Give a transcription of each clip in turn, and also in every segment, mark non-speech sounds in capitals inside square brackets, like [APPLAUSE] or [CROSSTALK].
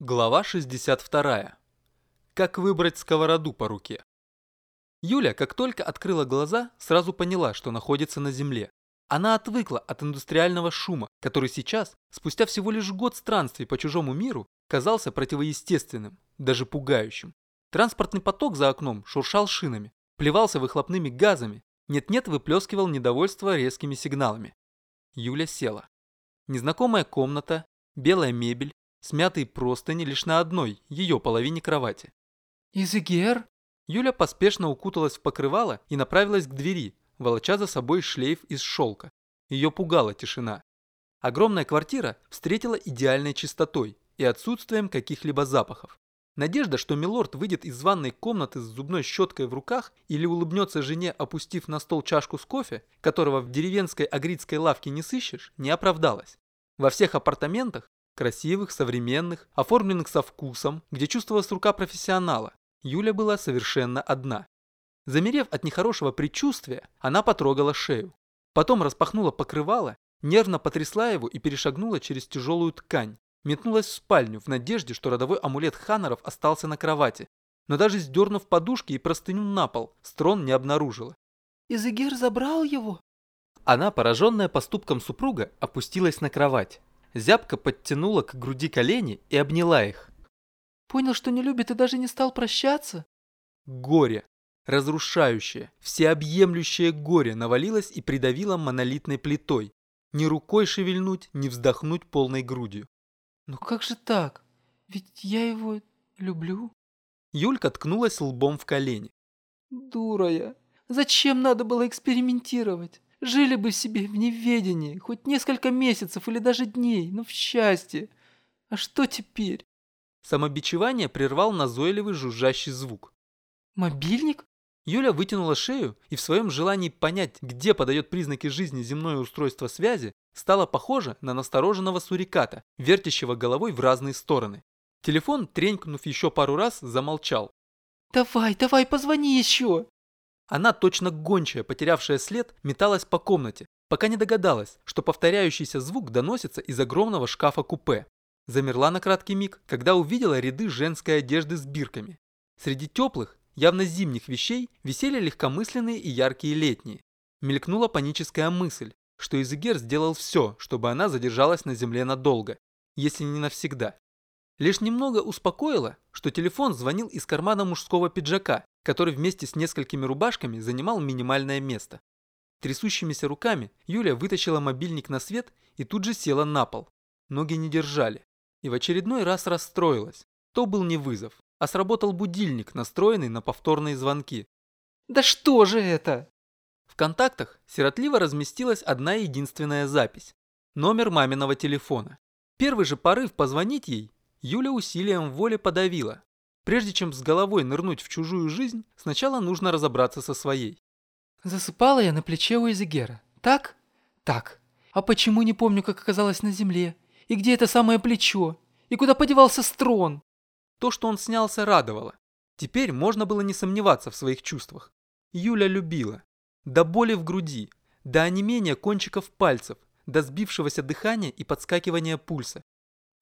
Глава 62. Как выбрать сковороду по руке? Юля, как только открыла глаза, сразу поняла, что находится на земле. Она отвыкла от индустриального шума, который сейчас, спустя всего лишь год странствий по чужому миру, казался противоестественным, даже пугающим. Транспортный поток за окном шуршал шинами, плевался выхлопными газами, нет-нет выплескивал недовольство резкими сигналами. Юля села. Незнакомая комната, белая мебель, смятые простыни лишь на одной, ее половине кровати. «Изегер?» Юля поспешно укуталась в покрывало и направилась к двери, волоча за собой шлейф из шелка. Ее пугала тишина. Огромная квартира встретила идеальной чистотой и отсутствием каких-либо запахов. Надежда, что Милорд выйдет из ванной комнаты с зубной щеткой в руках или улыбнется жене, опустив на стол чашку с кофе, которого в деревенской агритской лавке не сыщешь, не оправдалась. Во всех апартаментах красивых, современных, оформленных со вкусом, где чувствовалась рука профессионала. Юля была совершенно одна. Замерев от нехорошего предчувствия, она потрогала шею. Потом распахнула покрывало, нервно потрясла его и перешагнула через тяжелую ткань. Метнулась в спальню в надежде, что родовой амулет Ханнеров остался на кровати. Но даже сдернув подушки и простыню на пол, Строн не обнаружила. «Изегер забрал его?» Она, пораженная поступком супруга, опустилась на кровать. Зябка подтянула к груди колени и обняла их. «Понял, что не любит и даже не стал прощаться?» Горе, разрушающее, всеобъемлющее горе навалилось и придавило монолитной плитой. Ни рукой шевельнуть, ни вздохнуть полной грудью. «Ну как же так? Ведь я его люблю». Юлька ткнулась лбом в колени. «Дура я! Зачем надо было экспериментировать? Жили бы себе в неведении, хоть несколько месяцев или даже дней, но в счастье. А что теперь? Самобичевание прервал назойливый жужжащий звук. Мобильник? Юля вытянула шею и в своем желании понять, где подает признаки жизни земное устройство связи, стала похожа на настороженного суриката, вертящего головой в разные стороны. Телефон, тренькнув еще пару раз, замолчал. «Давай, давай, позвони еще!» Она, точно гончая, потерявшая след, металась по комнате, пока не догадалась, что повторяющийся звук доносится из огромного шкафа-купе. Замерла на краткий миг, когда увидела ряды женской одежды с бирками. Среди теплых, явно зимних вещей висели легкомысленные и яркие летние. Мелькнула паническая мысль, что Изегер сделал все, чтобы она задержалась на земле надолго, если не навсегда. Лишь немного успокоило, что телефон звонил из кармана мужского пиджака, который вместе с несколькими рубашками занимал минимальное место. Трясущимися руками Юля вытащила мобильник на свет и тут же села на пол. Ноги не держали. И в очередной раз расстроилась. То был не вызов, а сработал будильник, настроенный на повторные звонки. «Да что же это?» В контактах сиротливо разместилась одна единственная запись. Номер маминого телефона. Первый же порыв позвонить ей Юля усилием воли подавила, Прежде чем с головой нырнуть в чужую жизнь, сначала нужно разобраться со своей. Засыпала я на плече у Изегера. Так? Так. А почему не помню, как оказалась на земле? И где это самое плечо? И куда подевался Строн? То, что он снялся, радовало. Теперь можно было не сомневаться в своих чувствах. Юля любила. До боли в груди, до онемения кончиков пальцев, до сбившегося дыхания и подскакивания пульса.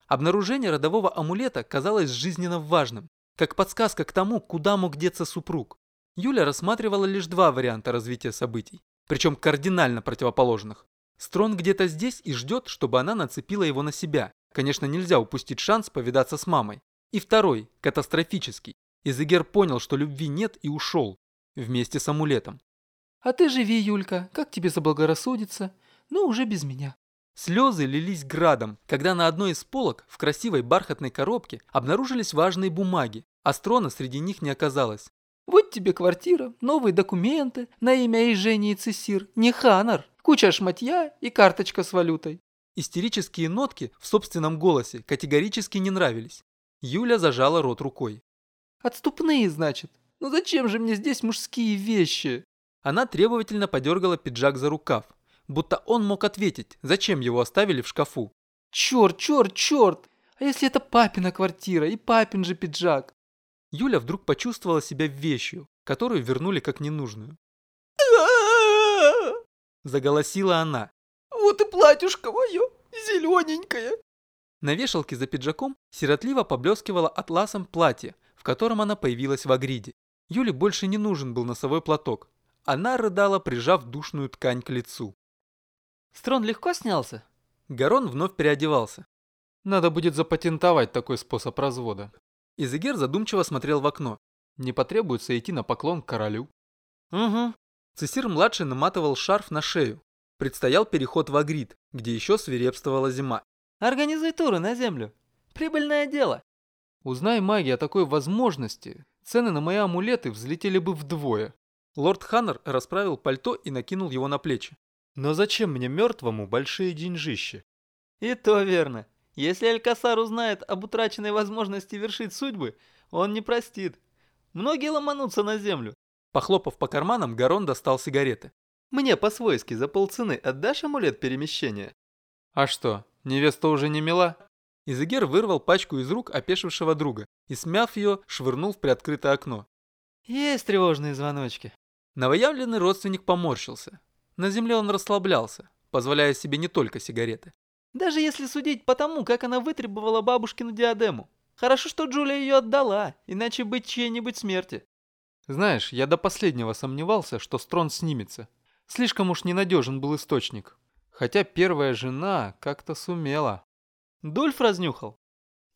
Обнаружение родового амулета казалось жизненно важным как подсказка к тому, куда мог деться супруг. Юля рассматривала лишь два варианта развития событий, причем кардинально противоположных. Строн где-то здесь и ждет, чтобы она нацепила его на себя. Конечно, нельзя упустить шанс повидаться с мамой. И второй, катастрофический. Изегер понял, что любви нет и ушел. Вместе с амулетом. «А ты живи, Юлька, как тебе заблагорассудится, но уже без меня». Слезы лились градом, когда на одной из полок в красивой бархатной коробке обнаружились важные бумаги, а Строна среди них не оказалось. «Вот тебе квартира, новые документы на имя Ежении Цесир, не Ханар, куча шматья и карточка с валютой». Истерические нотки в собственном голосе категорически не нравились. Юля зажала рот рукой. «Отступные, значит? Ну зачем же мне здесь мужские вещи?» Она требовательно подергала пиджак за рукав, будто он мог ответить, зачем его оставили в шкафу. «Черт, черт, черт! А если это папина квартира и папин же пиджак?» Юля вдруг почувствовала себя вещью, которую вернули как ненужную. [LAUGHS] Заголосила она. «Вот и платьюшко мое, зелененькое!» На вешалке за пиджаком сиротливо поблескивало атласом платье, в котором она появилась в Агриде. Юле больше не нужен был носовой платок. Она рыдала, прижав душную ткань к лицу. Строн легко снялся? Гарон вновь переодевался. Надо будет запатентовать такой способ развода. Изегер задумчиво смотрел в окно. Не потребуется идти на поклон к королю. Угу. Цесир-младший наматывал шарф на шею. Предстоял переход в Агрид, где еще свирепствовала зима. Организуй туры на землю. Прибыльное дело. Узнай маги о такой возможности, цены на мои амулеты взлетели бы вдвое. Лорд Ханнер расправил пальто и накинул его на плечи. Но зачем мне мертвому большие деньжищи? И то верно. Если Алькасар узнает об утраченной возможности вершить судьбы, он не простит. Многие ломанутся на землю. Похлопав по карманам, Гарон достал сигареты. Мне по-свойски за полцены отдашь амулет перемещения? А что, невеста уже не мила? Изегер вырвал пачку из рук опешившего друга и, смяв ее, швырнул в приоткрытое окно. Есть тревожные звоночки. Новоявленный родственник поморщился. На земле он расслаблялся, позволяя себе не только сигареты. Даже если судить по тому, как она вытребовала бабушкину диадему. Хорошо, что Джулия ее отдала, иначе быть чьей-нибудь смерти. Знаешь, я до последнего сомневался, что Строн снимется. Слишком уж ненадежен был источник. Хотя первая жена как-то сумела. Дульф разнюхал.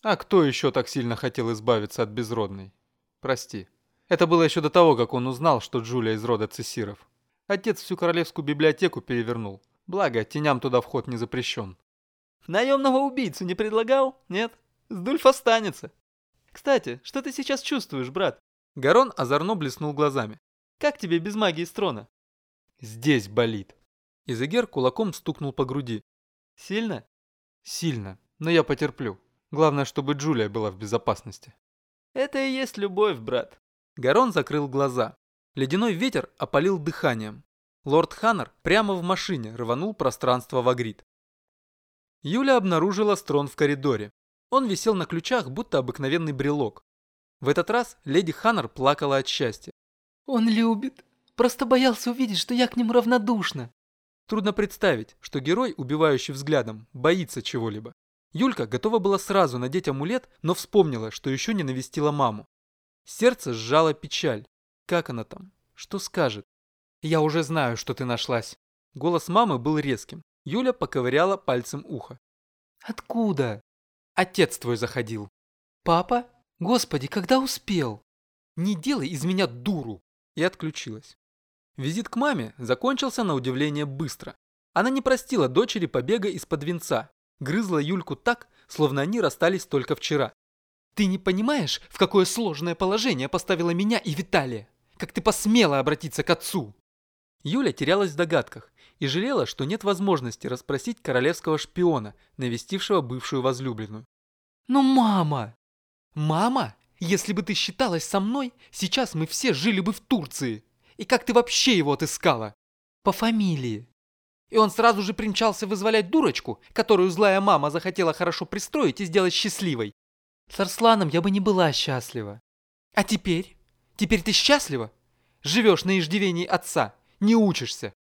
А кто еще так сильно хотел избавиться от безродной? Прости. Это было еще до того, как он узнал, что Джулия из рода Цесиров. Отец всю королевскую библиотеку перевернул. Благо, теням туда вход не запрещен. Наемного убийцу не предлагал? Нет? С Дульф останется. Кстати, что ты сейчас чувствуешь, брат? Гарон озорно блеснул глазами. Как тебе без магии Строна? Здесь болит. Изегер кулаком стукнул по груди. Сильно? Сильно, но я потерплю. Главное, чтобы Джулия была в безопасности. Это и есть любовь, брат. Гарон закрыл глаза. Ледяной ветер опалил дыханием. Лорд Ханнер прямо в машине рванул пространство в Агрид. Юля обнаружила Строн в коридоре. Он висел на ключах, будто обыкновенный брелок. В этот раз леди Ханнер плакала от счастья. «Он любит. Просто боялся увидеть, что я к нему равнодушна». Трудно представить, что герой, убивающий взглядом, боится чего-либо. Юлька готова была сразу надеть амулет, но вспомнила, что еще не навестила маму. Сердце сжало печаль. Как она там? Что скажет? «Я уже знаю, что ты нашлась». Голос мамы был резким. Юля поковыряла пальцем ухо. «Откуда?» «Отец твой заходил». «Папа? Господи, когда успел?» «Не делай из меня дуру!» И отключилась. Визит к маме закончился на удивление быстро. Она не простила дочери побега из-под венца. Грызла Юльку так, словно они расстались только вчера. «Ты не понимаешь, в какое сложное положение поставила меня и Виталия? Как ты посмела обратиться к отцу?» Юля терялась в догадках и жалела, что нет возможности расспросить королевского шпиона, навестившего бывшую возлюбленную. «Но мама!» «Мама? Если бы ты считалась со мной, сейчас мы все жили бы в Турции. И как ты вообще его отыскала?» «По фамилии». И он сразу же примчался вызволять дурочку, которую злая мама захотела хорошо пристроить и сделать счастливой. С Арсланом я бы не была счастлива. А теперь? Теперь ты счастлива? Живешь на иждивении отца, не учишься.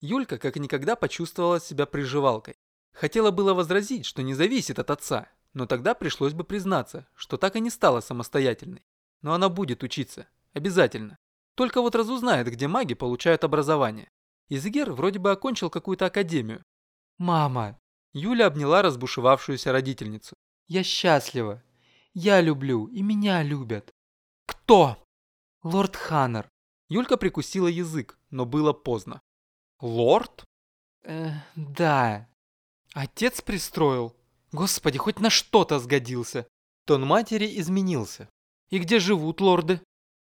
Юлька как никогда почувствовала себя приживалкой. Хотела было возразить, что не зависит от отца, но тогда пришлось бы признаться, что так и не стала самостоятельной. Но она будет учиться. Обязательно. Только вот разузнает, где маги получают образование. Изгер вроде бы окончил какую-то академию. «Мама!» Юля обняла разбушевавшуюся родительницу. «Я счастлива. Я люблю, и меня любят». «Кто?» «Лорд Ханнер». Юлька прикусила язык, но было поздно. Лорд? Э, да. Отец пристроил. Господи, хоть на что-то сгодился. Тон матери изменился. И где живут лорды?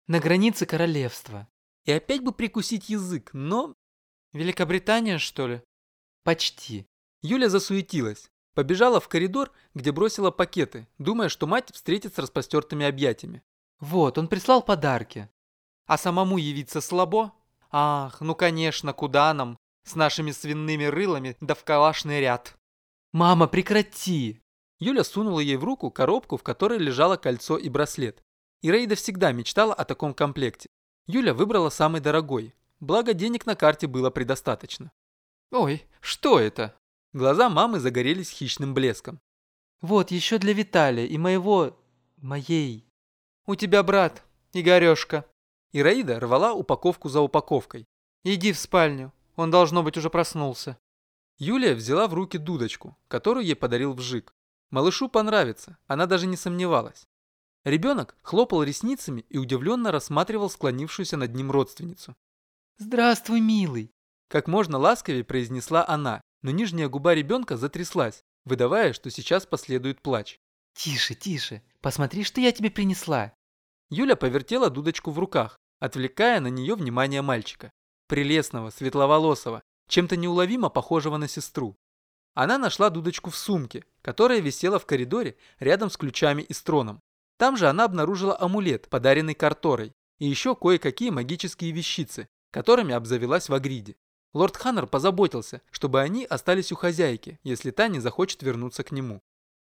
На границе королевства. И опять бы прикусить язык, но... Великобритания, что ли? Почти. Юля засуетилась. Побежала в коридор, где бросила пакеты, думая, что мать встретит с распростертыми объятиями. Вот, он прислал подарки. А самому явиться слабо? Ах, ну конечно, куда нам? С нашими свиными рылами да в калашный ряд. Мама, прекрати! Юля сунула ей в руку коробку, в которой лежало кольцо и браслет. Ираида всегда мечтала о таком комплекте. Юля выбрала самый дорогой. Благо денег на карте было предостаточно. Ой, что это? Глаза мамы загорелись хищным блеском. Вот, еще для Виталия и моего... моей... У тебя брат, Игорешка. Ираида рвала упаковку за упаковкой. Иди в спальню, он должно быть уже проснулся. Юлия взяла в руки дудочку, которую ей подарил Вжик. Малышу понравится, она даже не сомневалась. Ребенок хлопал ресницами и удивленно рассматривал склонившуюся над ним родственницу. «Здравствуй, милый!» Как можно ласковее произнесла она, но нижняя губа ребенка затряслась, выдавая, что сейчас последует плач. «Тише, тише, посмотри, что я тебе принесла!» Юля повертела дудочку в руках, отвлекая на нее внимание мальчика. Прелестного, светловолосого, чем-то неуловимо похожего на сестру. Она нашла дудочку в сумке, которая висела в коридоре рядом с ключами и строном. Там же она обнаружила амулет, подаренный Карторой, и еще кое-какие магические вещицы, которыми обзавелась в Агриде. Лорд Ханнер позаботился, чтобы они остались у хозяйки, если та не захочет вернуться к нему.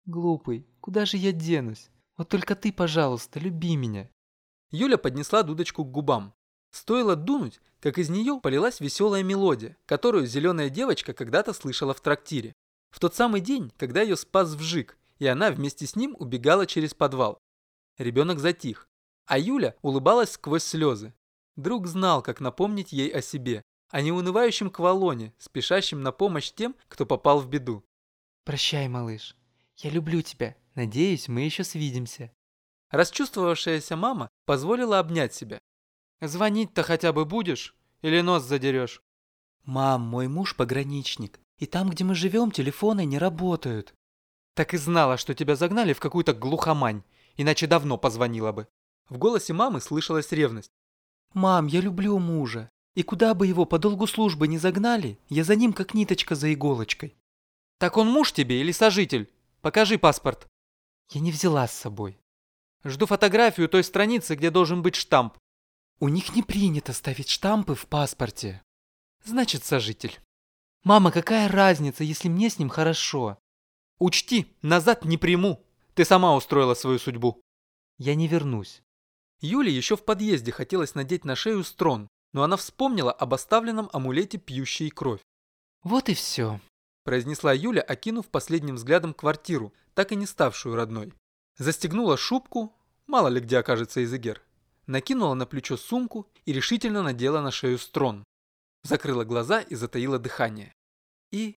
«Глупый, куда же я денусь? Вот только ты, пожалуйста, люби меня». Юля поднесла дудочку к губам. Стоило дунуть, как из нее полилась веселая мелодия, которую зеленая девочка когда-то слышала в трактире. В тот самый день, когда ее спас Вжик, и она вместе с ним убегала через подвал. Ребенок затих, а Юля улыбалась сквозь слезы. Друг знал, как напомнить ей о себе, о неунывающем квалоне, спешащем на помощь тем, кто попал в беду. «Прощай, малыш. Я люблю тебя. Надеюсь, мы еще свидимся». Расчувствовавшаяся мама позволила обнять себя. «Звонить-то хотя бы будешь? Или нос задерешь?» «Мам, мой муж пограничник, и там, где мы живем, телефоны не работают». «Так и знала, что тебя загнали в какую-то глухомань, иначе давно позвонила бы». В голосе мамы слышалась ревность. «Мам, я люблю мужа. И куда бы его по долгу службы не загнали, я за ним как ниточка за иголочкой». «Так он муж тебе или сожитель? Покажи паспорт». «Я не взяла с собой». «Жду фотографию той страницы, где должен быть штамп». «У них не принято ставить штампы в паспорте». «Значит, сожитель». «Мама, какая разница, если мне с ним хорошо?» «Учти, назад не приму. Ты сама устроила свою судьбу». «Я не вернусь». Юле еще в подъезде хотелось надеть на шею строн, но она вспомнила об оставленном амулете пьющей кровь. «Вот и все», – произнесла Юля, окинув последним взглядом квартиру, так и не ставшую родной. Застегнула шубку, мало ли где окажется Изегер, накинула на плечо сумку и решительно надела на шею строн. Закрыла глаза и затаила дыхание. И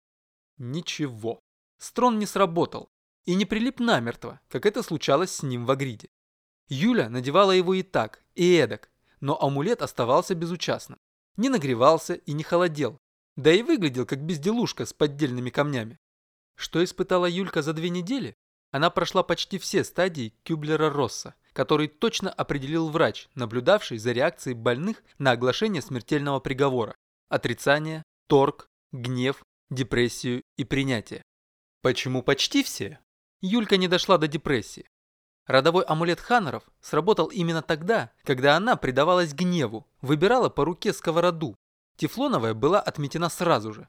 ничего. Строн не сработал и не прилип намертво, как это случалось с ним в Агриде. Юля надевала его и так, и эдак, но амулет оставался безучастным. Не нагревался и не холодел, да и выглядел как безделушка с поддельными камнями. Что испытала Юлька за две недели? Она прошла почти все стадии Кюблера-Росса, который точно определил врач, наблюдавший за реакцией больных на оглашение смертельного приговора. Отрицание, торг, гнев, депрессию и принятие. Почему почти все? Юлька не дошла до депрессии. Родовой амулет Ханнеров сработал именно тогда, когда она предавалась гневу, выбирала по руке сковороду. Тефлоновая была отметена сразу же.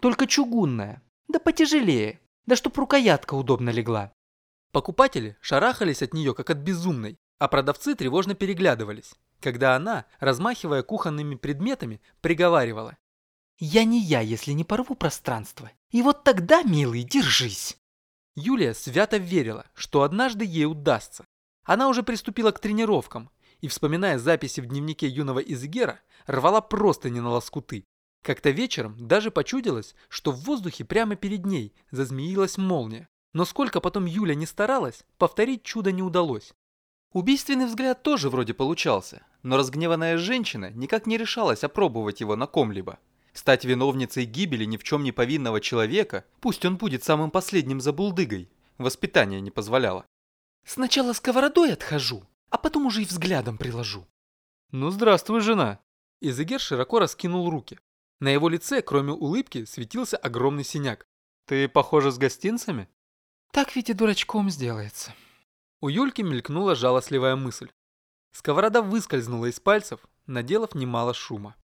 «Только чугунная. Да потяжелее. Да чтоб рукоятка удобно легла». Покупатели шарахались от нее, как от безумной, а продавцы тревожно переглядывались, когда она, размахивая кухонными предметами, приговаривала. «Я не я, если не порву пространство. И вот тогда, милый, держись». Юлия свято верила, что однажды ей удастся. Она уже приступила к тренировкам и, вспоминая записи в дневнике юного Изгера, рвала просто не на лоскуты. Как-то вечером даже почудилось, что в воздухе прямо перед ней зазмеилась молния. Но сколько потом Юля не старалась, повторить чудо не удалось. Убийственный взгляд тоже вроде получался, но разгневанная женщина никак не решалась опробовать его на ком-либо. Стать виновницей гибели ни в чем не повинного человека, пусть он будет самым последним забулдыгой, воспитание не позволяло. Сначала сковородой отхожу, а потом уже и взглядом приложу. Ну здравствуй, жена. Изегер широко раскинул руки. На его лице, кроме улыбки, светился огромный синяк. Ты похожа с гостинцами? Так ведь и дурачком сделается. У Юльки мелькнула жалостливая мысль. Сковорода выскользнула из пальцев, наделав немало шума.